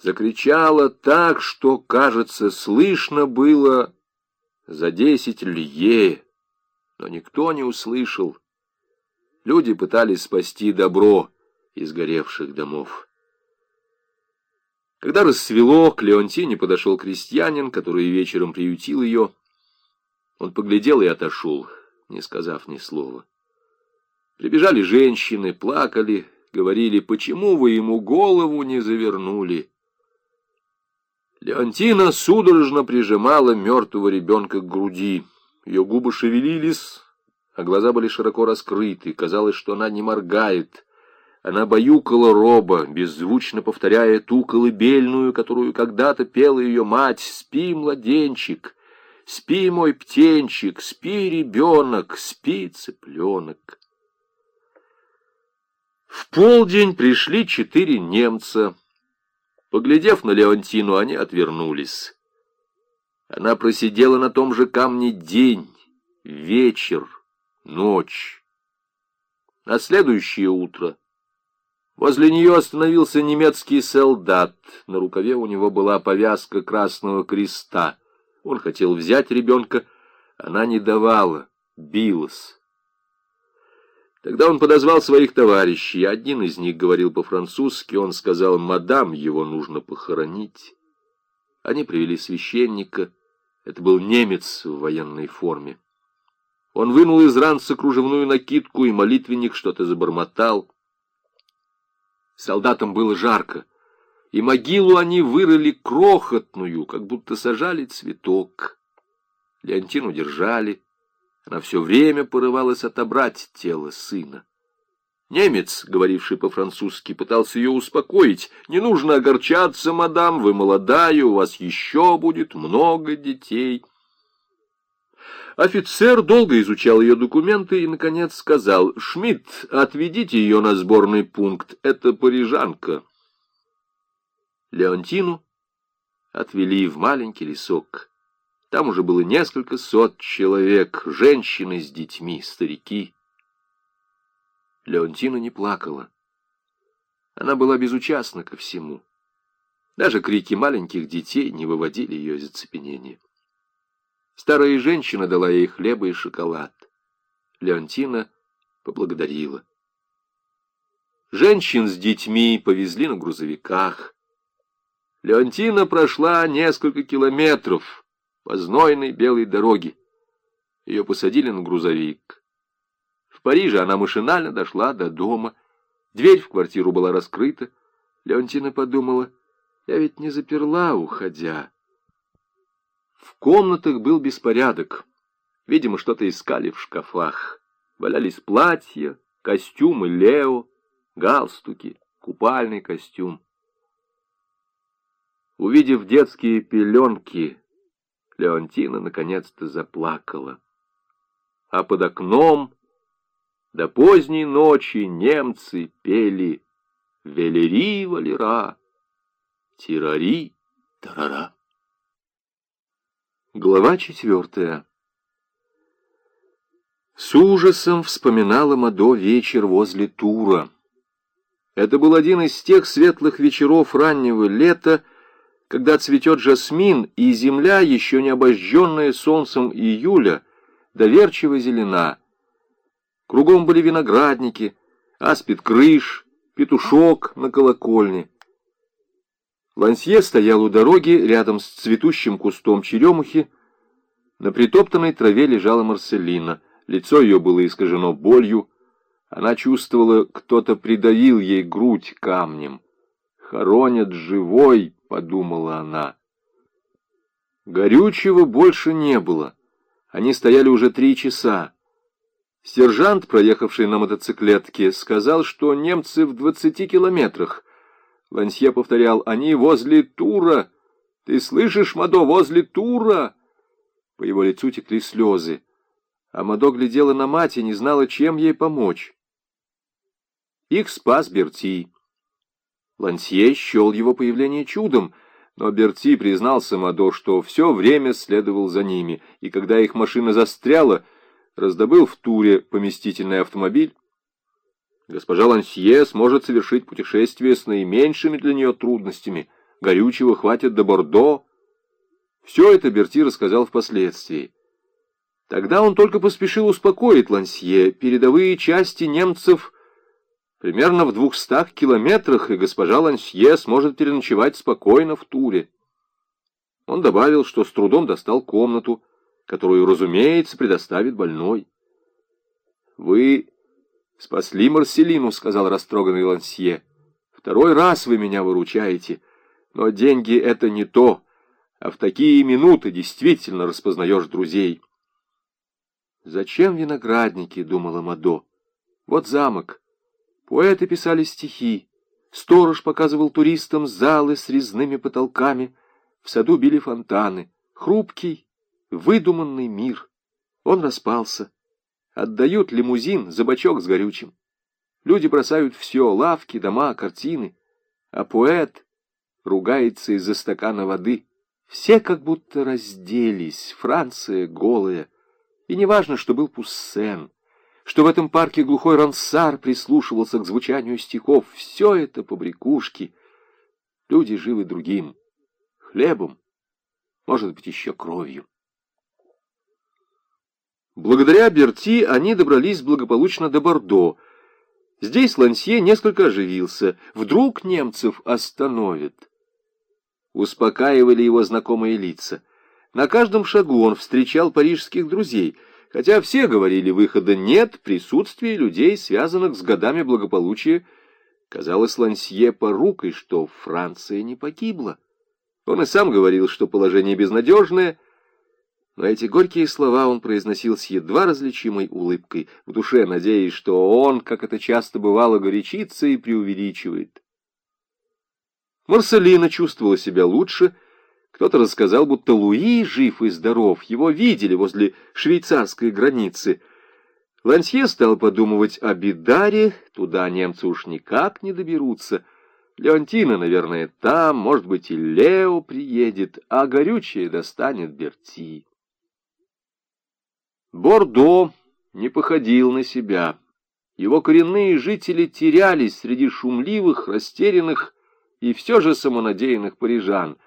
закричала так, что, кажется, слышно было за десять лье, но никто не услышал. Люди пытались спасти добро из горевших домов. Когда рассвело, к Леонтине подошел крестьянин, который вечером приютил ее. Он поглядел и отошел, не сказав ни слова. Прибежали женщины, плакали, говорили, почему вы ему голову не завернули. Леонтина судорожно прижимала мертвого ребенка к груди. Ее губы шевелились, а глаза были широко раскрыты. Казалось, что она не моргает. Она баюкала роба, беззвучно повторяя ту колыбельную, которую когда-то пела ее мать. «Спи, младенчик! Спи, мой птенчик! Спи, ребенок! Спи, цыпленок!» В полдень пришли четыре немца. Поглядев на Леонтину, они отвернулись. Она просидела на том же камне день, вечер, ночь. На следующее утро Возле нее остановился немецкий солдат. На рукаве у него была повязка красного креста. Он хотел взять ребенка, она не давала, билась. Тогда он подозвал своих товарищей. Один из них говорил по-французски. Он сказал, мадам, его нужно похоронить. Они привели священника. Это был немец в военной форме. Он вынул из ранца кружевную накидку, и молитвенник что-то забормотал. Солдатам было жарко, и могилу они вырыли крохотную, как будто сажали цветок. Леонтину держали, она все время порывалась отобрать тело сына. Немец, говоривший по-французски, пытался ее успокоить. «Не нужно огорчаться, мадам, вы молодая, у вас еще будет много детей». Офицер долго изучал ее документы и, наконец, сказал, «Шмидт, отведите ее на сборный пункт, это парижанка». Леонтину отвели в маленький лесок. Там уже было несколько сот человек, женщины с детьми, старики. Леонтина не плакала. Она была безучастна ко всему. Даже крики маленьких детей не выводили ее из оцепенения. Старая женщина дала ей хлеба и шоколад. Леонтина поблагодарила. Женщин с детьми повезли на грузовиках. Леонтина прошла несколько километров по знойной белой дороге. Ее посадили на грузовик. В Париже она машинально дошла до дома. Дверь в квартиру была раскрыта. Леонтина подумала, я ведь не заперла, уходя. В комнатах был беспорядок. Видимо, что-то искали в шкафах. Валялись платья, костюмы Лео, галстуки, купальный костюм. Увидев детские пеленки, Леонтина наконец-то заплакала. А под окном до поздней ночи немцы пели «Велери, Валера, тирари, тарара». Глава четвертая. С ужасом вспоминала Мадо вечер возле Тура. Это был один из тех светлых вечеров раннего лета, когда цветет жасмин, и земля, еще не обожженная солнцем июля, доверчиво зелена. Кругом были виноградники, аспид крыш, петушок на колокольне. Лансье стоял у дороги рядом с цветущим кустом черемухи. На притоптанной траве лежала Марселина. Лицо ее было искажено болью. Она чувствовала, кто-то придавил ей грудь камнем. «Хоронят живой», — подумала она. Горючего больше не было. Они стояли уже три часа. Сержант, проехавший на мотоциклетке, сказал, что немцы в двадцати километрах. Лансье повторял, «Они возле Тура! Ты слышишь, Мадо, возле Тура!» По его лицу текли слезы, а Мадо глядела на мать и не знала, чем ей помочь. Их спас Берти. Лансье счел его появление чудом, но Берти признался Мадо, что все время следовал за ними, и когда их машина застряла, раздобыл в Туре поместительный автомобиль, Госпожа Лансье сможет совершить путешествие с наименьшими для нее трудностями. горючего хватит до Бордо. Все это Берти рассказал впоследствии. Тогда он только поспешил успокоить Лансье. Передовые части немцев примерно в двухстах километрах, и госпожа Лансье сможет переночевать спокойно в туре. Он добавил, что с трудом достал комнату, которую, разумеется, предоставит больной. «Вы спасли Марселину», — сказал растроганный Лансье. «Второй раз вы меня выручаете, но деньги — это не то, а в такие минуты действительно распознаешь друзей». «Зачем виноградники?» — думала Мадо. «Вот замок. Поэты писали стихи. Сторож показывал туристам залы с резными потолками. В саду били фонтаны. Хрупкий, выдуманный мир. Он распался. Отдают лимузин за бачок с горючим. Люди бросают все — лавки, дома, картины. А поэт ругается из-за стакана воды. Все как будто разделись, Франция голая — и неважно, что был Пуссен, что в этом парке глухой Рансар прислушивался к звучанию стихов. Все это побрякушки. Люди живы другим. Хлебом, может быть, еще кровью. Благодаря Берти они добрались благополучно до Бордо. Здесь Лансье несколько оживился. Вдруг немцев остановят. Успокаивали его знакомые лица. На каждом шагу он встречал парижских друзей, хотя все говорили, выхода нет, присутствие людей, связанных с годами благополучия, казалось Лансье порукой, что Франция не погибла. Он и сам говорил, что положение безнадежное, но эти горькие слова он произносил с едва различимой улыбкой, в душе надеясь, что он, как это часто бывало, горячится и преувеличивает. Марселина чувствовала себя лучше, — кто-то рассказал, будто Луи жив и здоров, его видели возле швейцарской границы. Лансье стал подумывать о Бидаре, туда немцы уж никак не доберутся. Леонтина, наверное, там, может быть, и Лео приедет, а горючее достанет Берти. Бордо не походил на себя. Его коренные жители терялись среди шумливых, растерянных и все же самонадеянных парижан —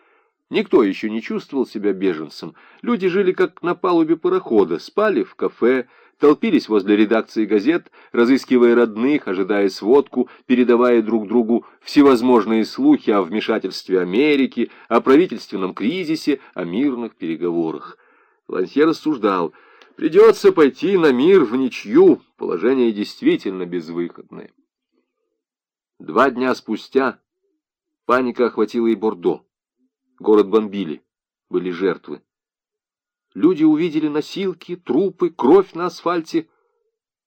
Никто еще не чувствовал себя беженцем. Люди жили как на палубе парохода, спали в кафе, толпились возле редакции газет, разыскивая родных, ожидая сводку, передавая друг другу всевозможные слухи о вмешательстве Америки, о правительственном кризисе, о мирных переговорах. Лансье рассуждал, придется пойти на мир в ничью, положение действительно безвыходное. Два дня спустя паника охватила и Бордо. Город бомбили, были жертвы. Люди увидели носилки, трупы, кровь на асфальте.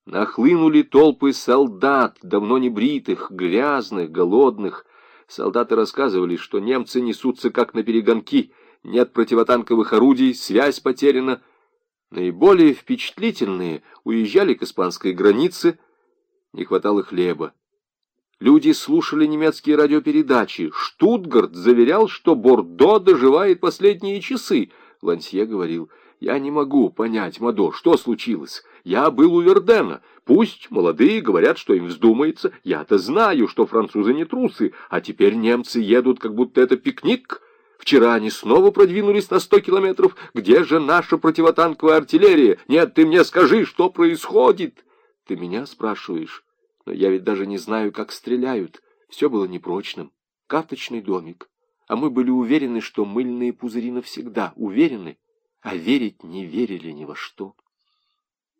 Нахлынули толпы солдат, давно не бритых, грязных, голодных. Солдаты рассказывали, что немцы несутся как на перегонки, нет противотанковых орудий, связь потеряна. Наиболее впечатлительные уезжали к испанской границе, не хватало хлеба. Люди слушали немецкие радиопередачи. Штутгарт заверял, что Бордо доживает последние часы. Лансье говорил, я не могу понять, Мадо, что случилось. Я был у Вердена. Пусть молодые говорят, что им вздумается. Я-то знаю, что французы не трусы, а теперь немцы едут, как будто это пикник. Вчера они снова продвинулись на сто километров. Где же наша противотанковая артиллерия? Нет, ты мне скажи, что происходит? Ты меня спрашиваешь? Но я ведь даже не знаю, как стреляют. Все было непрочным. Карточный домик. А мы были уверены, что мыльные пузыри навсегда. Уверены, а верить не верили ни во что.